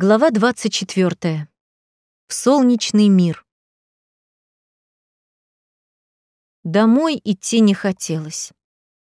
Глава 24. В солнечный мир. Домой идти не хотелось.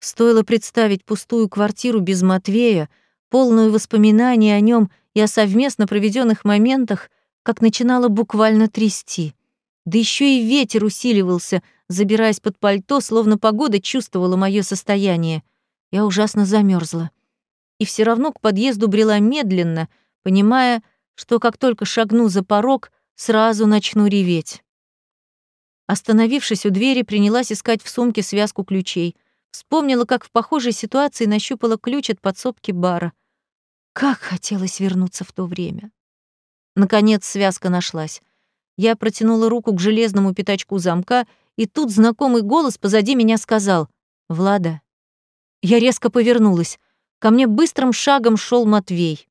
Стоило представить пустую квартиру без Матвея, полную воспоминаний о нем и о совместно проведенных моментах, как начинало буквально трясти. Да еще и ветер усиливался, забираясь под пальто, словно погода чувствовала мое состояние. Я ужасно замерзла. И все равно к подъезду брела медленно — понимая, что как только шагну за порог, сразу начну реветь. Остановившись у двери, принялась искать в сумке связку ключей. Вспомнила, как в похожей ситуации нащупала ключ от подсобки бара. Как хотелось вернуться в то время. Наконец связка нашлась. Я протянула руку к железному пятачку замка, и тут знакомый голос позади меня сказал «Влада». Я резко повернулась. Ко мне быстрым шагом шел Матвей.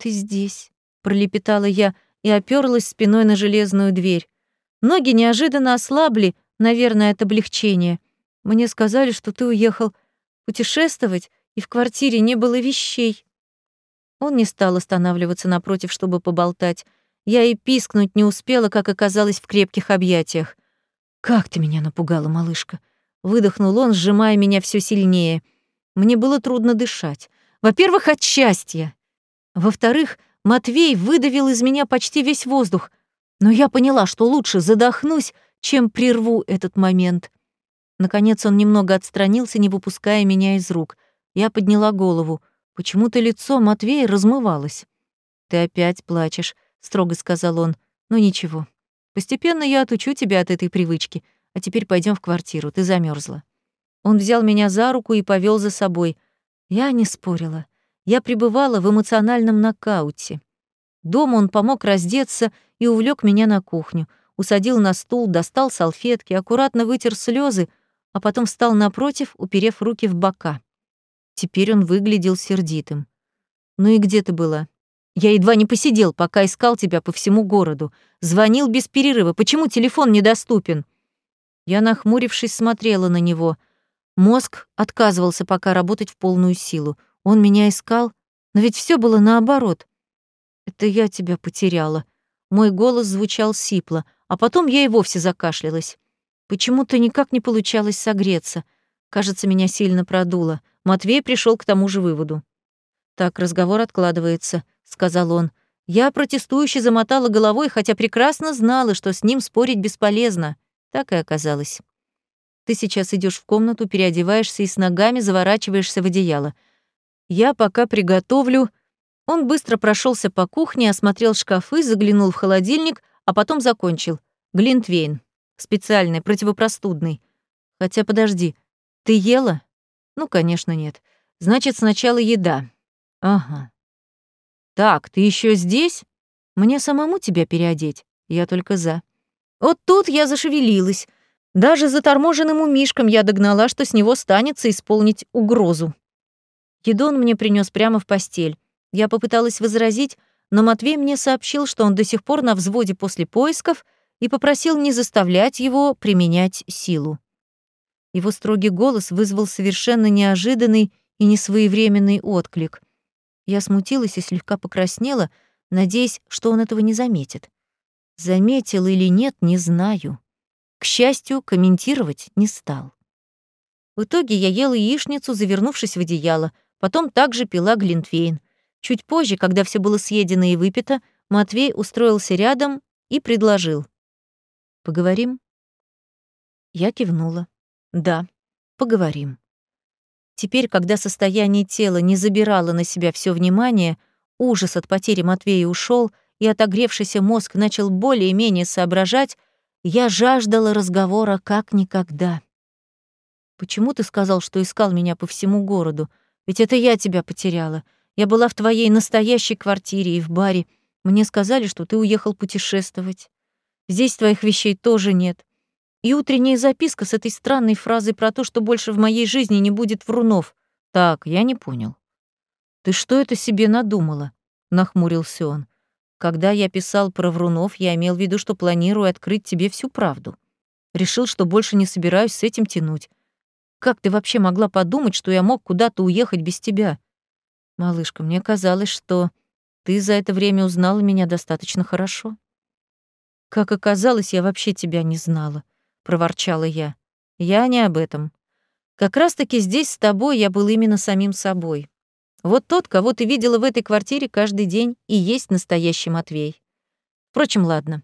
«Ты здесь», — пролепетала я и оперлась спиной на железную дверь. Ноги неожиданно ослабли, наверное, от облегчения. Мне сказали, что ты уехал путешествовать, и в квартире не было вещей. Он не стал останавливаться напротив, чтобы поболтать. Я и пискнуть не успела, как оказалось в крепких объятиях. «Как ты меня напугала, малышка!» Выдохнул он, сжимая меня все сильнее. Мне было трудно дышать. Во-первых, от счастья. Во-вторых, Матвей выдавил из меня почти весь воздух, но я поняла, что лучше задохнусь, чем прерву этот момент. Наконец он немного отстранился, не выпуская меня из рук. Я подняла голову. Почему-то лицо Матвея размывалось. «Ты опять плачешь», — строго сказал он. «Ну ничего. Постепенно я отучу тебя от этой привычки. А теперь пойдем в квартиру, ты замерзла. Он взял меня за руку и повел за собой. Я не спорила я пребывала в эмоциональном нокауте. Дома он помог раздеться и увлек меня на кухню, усадил на стул, достал салфетки, аккуратно вытер слезы, а потом встал напротив, уперев руки в бока. Теперь он выглядел сердитым. «Ну и где ты была? Я едва не посидел, пока искал тебя по всему городу. Звонил без перерыва. Почему телефон недоступен?» Я, нахмурившись, смотрела на него. Мозг отказывался пока работать в полную силу. Он меня искал, но ведь все было наоборот. Это я тебя потеряла. Мой голос звучал сипло, а потом я и вовсе закашлялась. Почему-то никак не получалось согреться. Кажется, меня сильно продуло. Матвей пришел к тому же выводу. «Так, разговор откладывается», — сказал он. Я протестующе замотала головой, хотя прекрасно знала, что с ним спорить бесполезно. Так и оказалось. Ты сейчас идешь в комнату, переодеваешься и с ногами заворачиваешься в одеяло. Я пока приготовлю. Он быстро прошелся по кухне, осмотрел шкафы, заглянул в холодильник, а потом закончил. Глинтвейн. Специальный, противопростудный. Хотя подожди, ты ела? Ну, конечно, нет. Значит, сначала еда. Ага. Так, ты еще здесь? Мне самому тебя переодеть? Я только за. Вот тут я зашевелилась. Даже заторможенным умишком я догнала, что с него станется исполнить угрозу. Еду он мне принес прямо в постель. Я попыталась возразить, но Матвей мне сообщил, что он до сих пор на взводе после поисков и попросил не заставлять его применять силу. Его строгий голос вызвал совершенно неожиданный и несвоевременный отклик. Я смутилась и слегка покраснела, надеясь, что он этого не заметит. Заметил или нет, не знаю. К счастью, комментировать не стал. В итоге я ела яичницу, завернувшись в одеяло, Потом также пила глинтвейн. Чуть позже, когда все было съедено и выпито, Матвей устроился рядом и предложил. «Поговорим?» Я кивнула. «Да, поговорим». Теперь, когда состояние тела не забирало на себя все внимание, ужас от потери Матвея ушел, и отогревшийся мозг начал более-менее соображать, я жаждала разговора как никогда. «Почему ты сказал, что искал меня по всему городу?» Ведь это я тебя потеряла. Я была в твоей настоящей квартире и в баре. Мне сказали, что ты уехал путешествовать. Здесь твоих вещей тоже нет. И утренняя записка с этой странной фразой про то, что больше в моей жизни не будет врунов. Так, я не понял. Ты что это себе надумала? Нахмурился он. Когда я писал про врунов, я имел в виду, что планирую открыть тебе всю правду. Решил, что больше не собираюсь с этим тянуть. Как ты вообще могла подумать, что я мог куда-то уехать без тебя? Малышка, мне казалось, что... ты за это время узнала меня достаточно хорошо. Как оказалось, я вообще тебя не знала, проворчала я. Я не об этом. Как раз-таки здесь с тобой я был именно самим собой. Вот тот, кого ты видела в этой квартире каждый день, и есть настоящий Матвей. Впрочем, ладно.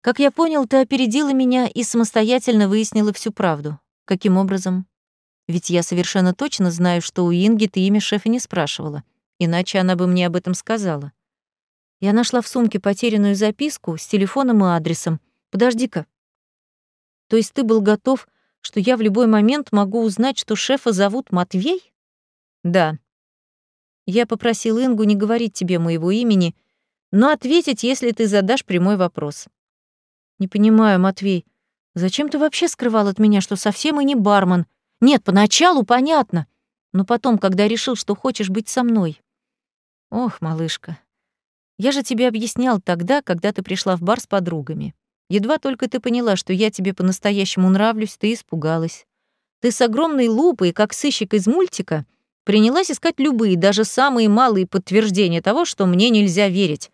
Как я понял, ты опередила меня и самостоятельно выяснила всю правду. Каким образом? Ведь я совершенно точно знаю, что у Инги ты имя шефа не спрашивала, иначе она бы мне об этом сказала. Я нашла в сумке потерянную записку с телефоном и адресом. Подожди-ка. То есть ты был готов, что я в любой момент могу узнать, что шефа зовут Матвей? Да. Я попросил Ингу не говорить тебе моего имени, но ответить, если ты задашь прямой вопрос. Не понимаю, Матвей, зачем ты вообще скрывал от меня, что совсем и не бармен? Нет, поначалу понятно, но потом, когда решил, что хочешь быть со мной. Ох, малышка, я же тебе объяснял тогда, когда ты пришла в бар с подругами. Едва только ты поняла, что я тебе по-настоящему нравлюсь, ты испугалась. Ты с огромной лупой, как сыщик из мультика, принялась искать любые, даже самые малые подтверждения того, что мне нельзя верить.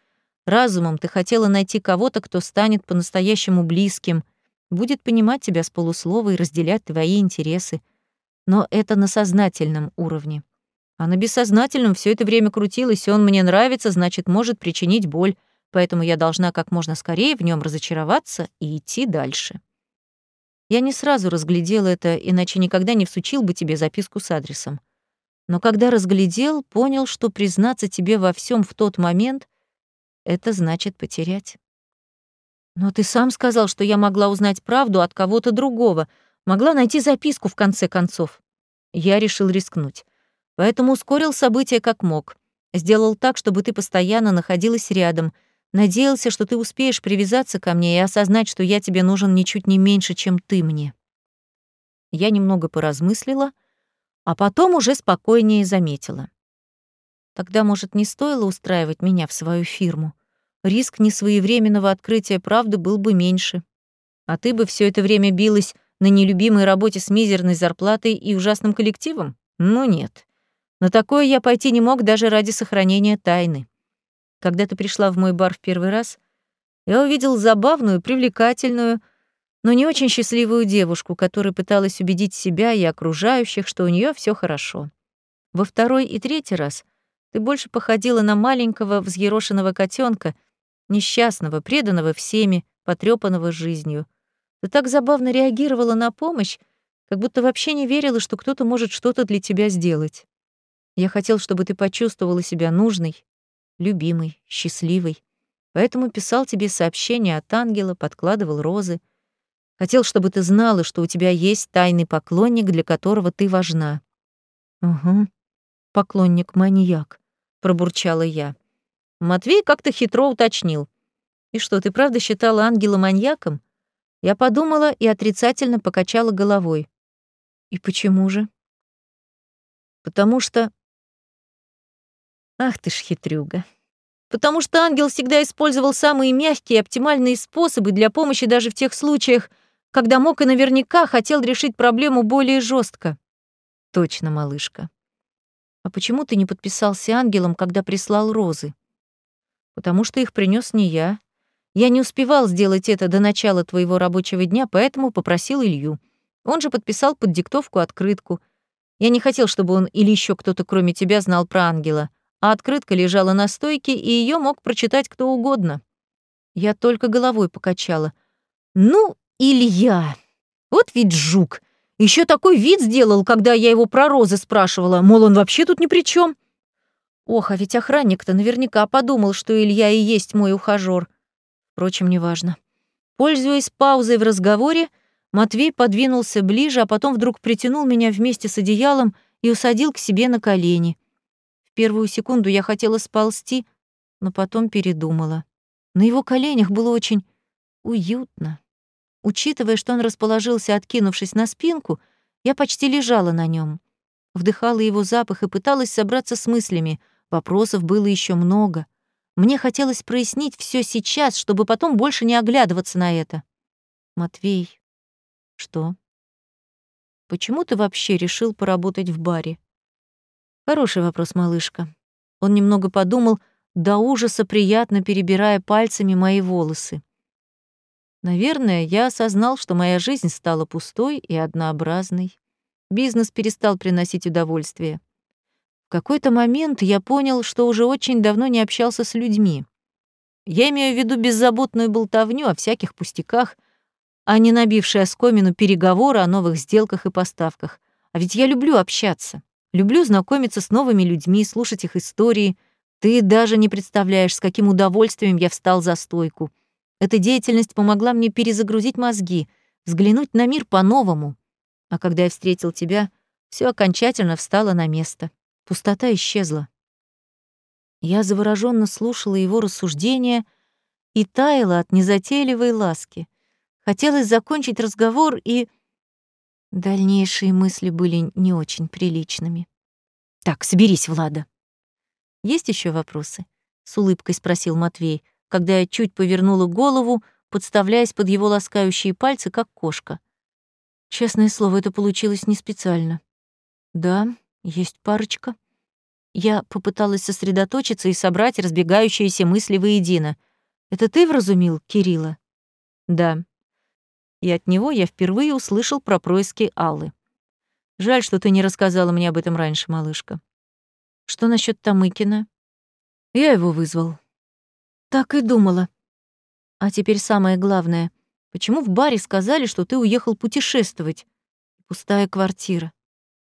Разумом ты хотела найти кого-то, кто станет по-настоящему близким, будет понимать тебя с полуслова и разделять твои интересы. Но это на сознательном уровне. А на бессознательном все это время крутилось, и он мне нравится, значит, может причинить боль, поэтому я должна как можно скорее в нем разочароваться и идти дальше. Я не сразу разглядел это, иначе никогда не всучил бы тебе записку с адресом. Но когда разглядел, понял, что признаться тебе во всем в тот момент — это значит потерять. Но ты сам сказал, что я могла узнать правду от кого-то другого, могла найти записку в конце концов. Я решил рискнуть. Поэтому ускорил события как мог. Сделал так, чтобы ты постоянно находилась рядом. Надеялся, что ты успеешь привязаться ко мне и осознать, что я тебе нужен ничуть не меньше, чем ты мне. Я немного поразмыслила, а потом уже спокойнее заметила. Тогда, может, не стоило устраивать меня в свою фирму. Риск несвоевременного открытия правды был бы меньше. А ты бы все это время билась на нелюбимой работе с мизерной зарплатой и ужасным коллективом? Ну нет. На такое я пойти не мог даже ради сохранения тайны. Когда ты пришла в мой бар в первый раз, я увидел забавную, привлекательную, но не очень счастливую девушку, которая пыталась убедить себя и окружающих, что у нее все хорошо. Во второй и третий раз ты больше походила на маленького взъерошенного котенка, несчастного, преданного всеми, потрепанного жизнью. Ты так забавно реагировала на помощь, как будто вообще не верила, что кто-то может что-то для тебя сделать. Я хотел, чтобы ты почувствовала себя нужной, любимой, счастливой. Поэтому писал тебе сообщения от ангела, подкладывал розы. Хотел, чтобы ты знала, что у тебя есть тайный поклонник, для которого ты важна. Угу. Поклонник-маньяк, пробурчала я. Матвей как-то хитро уточнил. И что, ты правда считала ангела маньяком? Я подумала и отрицательно покачала головой. И почему же? Потому что Ах ты ж хитрюга. Потому что ангел всегда использовал самые мягкие и оптимальные способы для помощи даже в тех случаях, когда мог и наверняка хотел решить проблему более жестко. Точно, малышка. А почему ты не подписался ангелом, когда прислал розы? Потому что их принес не я. Я не успевал сделать это до начала твоего рабочего дня, поэтому попросил Илью. Он же подписал под диктовку открытку. Я не хотел, чтобы он или еще кто-то кроме тебя знал про ангела а открытка лежала на стойке, и ее мог прочитать кто угодно. Я только головой покачала. «Ну, Илья! Вот ведь жук! Еще такой вид сделал, когда я его про розы спрашивала, мол, он вообще тут ни при чем. Ох, а ведь охранник-то наверняка подумал, что Илья и есть мой ухажёр. Впрочем, неважно. Пользуясь паузой в разговоре, Матвей подвинулся ближе, а потом вдруг притянул меня вместе с одеялом и усадил к себе на колени. Первую секунду я хотела сползти, но потом передумала. На его коленях было очень уютно. Учитывая, что он расположился, откинувшись на спинку, я почти лежала на нем. Вдыхала его запах и пыталась собраться с мыслями. Вопросов было еще много. Мне хотелось прояснить все сейчас, чтобы потом больше не оглядываться на это. Матвей, что? Почему ты вообще решил поработать в баре? Хороший вопрос, малышка. Он немного подумал, до ужаса приятно перебирая пальцами мои волосы. Наверное, я осознал, что моя жизнь стала пустой и однообразной. Бизнес перестал приносить удовольствие. В какой-то момент я понял, что уже очень давно не общался с людьми. Я имею в виду беззаботную болтовню о всяких пустяках, а не набившие оскомину переговоры о новых сделках и поставках. А ведь я люблю общаться, люблю знакомиться с новыми людьми, слушать их истории. Ты даже не представляешь, с каким удовольствием я встал за стойку. Эта деятельность помогла мне перезагрузить мозги, взглянуть на мир по-новому. А когда я встретил тебя, все окончательно встало на место. Пустота исчезла. Я завороженно слушала его рассуждения и таяла от незатейливой ласки. Хотелось закончить разговор, и дальнейшие мысли были не очень приличными. «Так, соберись, Влада». «Есть еще вопросы?» — с улыбкой спросил Матвей, когда я чуть повернула голову, подставляясь под его ласкающие пальцы, как кошка. Честное слово, это получилось не специально. «Да, есть парочка». Я попыталась сосредоточиться и собрать разбегающиеся мысли воедино. «Это ты вразумил Кирилла?» «Да», и от него я впервые услышал про происки Аллы. Жаль, что ты не рассказала мне об этом раньше, малышка. Что насчет Тамыкина? Я его вызвал. Так и думала. А теперь самое главное. Почему в баре сказали, что ты уехал путешествовать? Пустая квартира.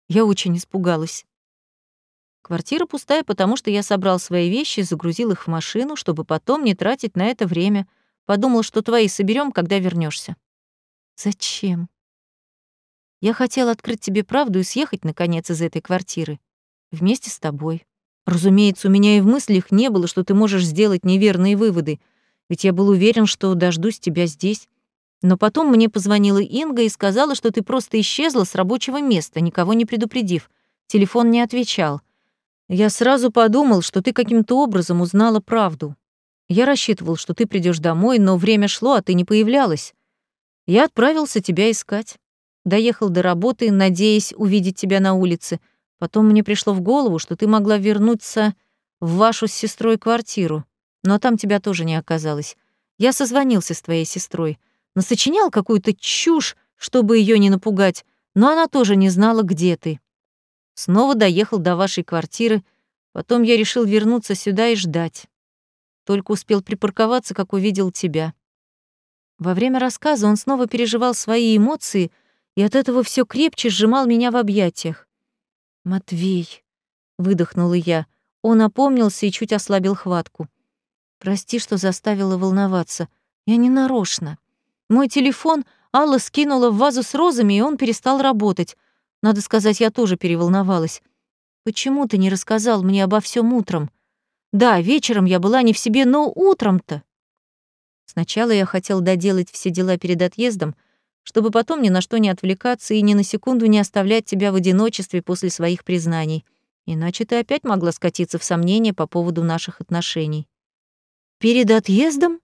Я очень испугалась. Квартира пустая, потому что я собрал свои вещи, загрузил их в машину, чтобы потом не тратить на это время. Подумал, что твои соберем, когда вернешься. Зачем? Я хотела открыть тебе правду и съехать, наконец, из этой квартиры. Вместе с тобой. Разумеется, у меня и в мыслях не было, что ты можешь сделать неверные выводы, ведь я был уверен, что дождусь тебя здесь. Но потом мне позвонила Инга и сказала, что ты просто исчезла с рабочего места, никого не предупредив. Телефон не отвечал. Я сразу подумал, что ты каким-то образом узнала правду. Я рассчитывал, что ты придешь домой, но время шло, а ты не появлялась. Я отправился тебя искать. Доехал до работы, надеясь увидеть тебя на улице. Потом мне пришло в голову, что ты могла вернуться в вашу с сестрой квартиру. Но там тебя тоже не оказалось. Я созвонился с твоей сестрой. Насочинял какую-то чушь, чтобы ее не напугать, но она тоже не знала, где ты. Снова доехал до вашей квартиры, потом я решил вернуться сюда и ждать. Только успел припарковаться, как увидел тебя. Во время рассказа он снова переживал свои эмоции и от этого все крепче сжимал меня в объятиях. «Матвей», — выдохнула я, он опомнился и чуть ослабил хватку. «Прости, что заставила волноваться. Я не нарочно. Мой телефон Алла скинула в вазу с розами, и он перестал работать. Надо сказать, я тоже переволновалась. Почему ты не рассказал мне обо всем утром? Да, вечером я была не в себе, но утром-то. Сначала я хотел доделать все дела перед отъездом, чтобы потом ни на что не отвлекаться и ни на секунду не оставлять тебя в одиночестве после своих признаний. Иначе ты опять могла скатиться в сомнения по поводу наших отношений. Перед отъездом?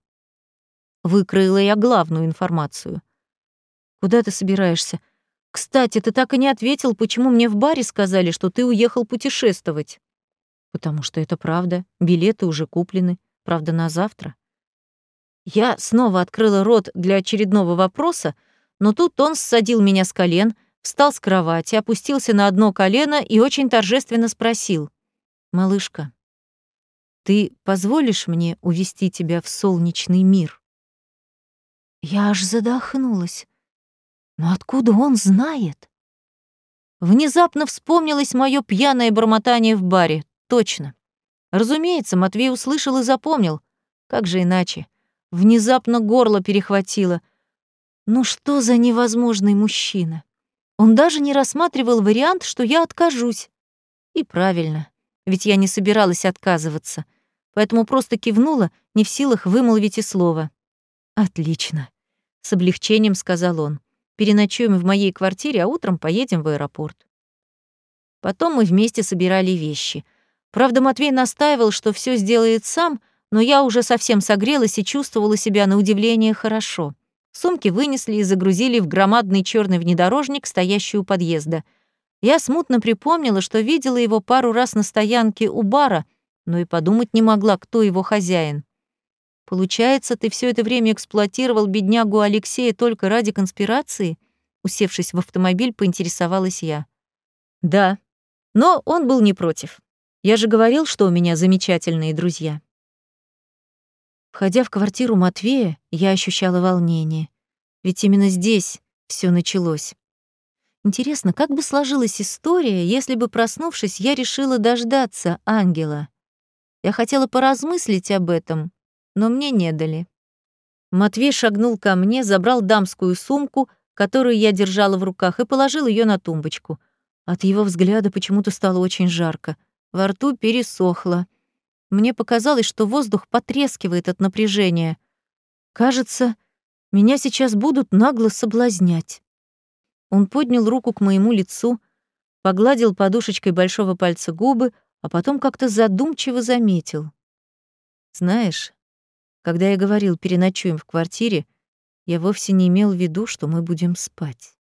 Выкроила я главную информацию. Куда ты собираешься? Кстати, ты так и не ответил, почему мне в баре сказали, что ты уехал путешествовать. Потому что это правда. Билеты уже куплены. Правда, на завтра. Я снова открыла рот для очередного вопроса, но тут он ссадил меня с колен, встал с кровати, опустился на одно колено и очень торжественно спросил. «Малышка, ты позволишь мне увести тебя в солнечный мир?» Я аж задохнулась. Но откуда он знает? Внезапно вспомнилось мое пьяное бормотание в баре. Точно. Разумеется, Матвей услышал и запомнил. Как же иначе? Внезапно горло перехватило. Ну что за невозможный мужчина? Он даже не рассматривал вариант, что я откажусь. И правильно, ведь я не собиралась отказываться, поэтому просто кивнула, не в силах вымолвить и слова. «Отлично», — с облегчением сказал он. «Переночуем в моей квартире, а утром поедем в аэропорт». Потом мы вместе собирали вещи. Правда, Матвей настаивал, что все сделает сам — но я уже совсем согрелась и чувствовала себя на удивление хорошо. Сумки вынесли и загрузили в громадный черный внедорожник, стоящий у подъезда. Я смутно припомнила, что видела его пару раз на стоянке у бара, но и подумать не могла, кто его хозяин. Получается, ты все это время эксплуатировал беднягу Алексея только ради конспирации? Усевшись в автомобиль, поинтересовалась я. Да, но он был не против. Я же говорил, что у меня замечательные друзья. Входя в квартиру Матвея, я ощущала волнение. Ведь именно здесь все началось. Интересно, как бы сложилась история, если бы, проснувшись, я решила дождаться ангела? Я хотела поразмыслить об этом, но мне не дали. Матвей шагнул ко мне, забрал дамскую сумку, которую я держала в руках, и положил ее на тумбочку. От его взгляда почему-то стало очень жарко. Во рту пересохло. Мне показалось, что воздух потрескивает от напряжения. Кажется, меня сейчас будут нагло соблазнять. Он поднял руку к моему лицу, погладил подушечкой большого пальца губы, а потом как-то задумчиво заметил. «Знаешь, когда я говорил «переночуем в квартире», я вовсе не имел в виду, что мы будем спать.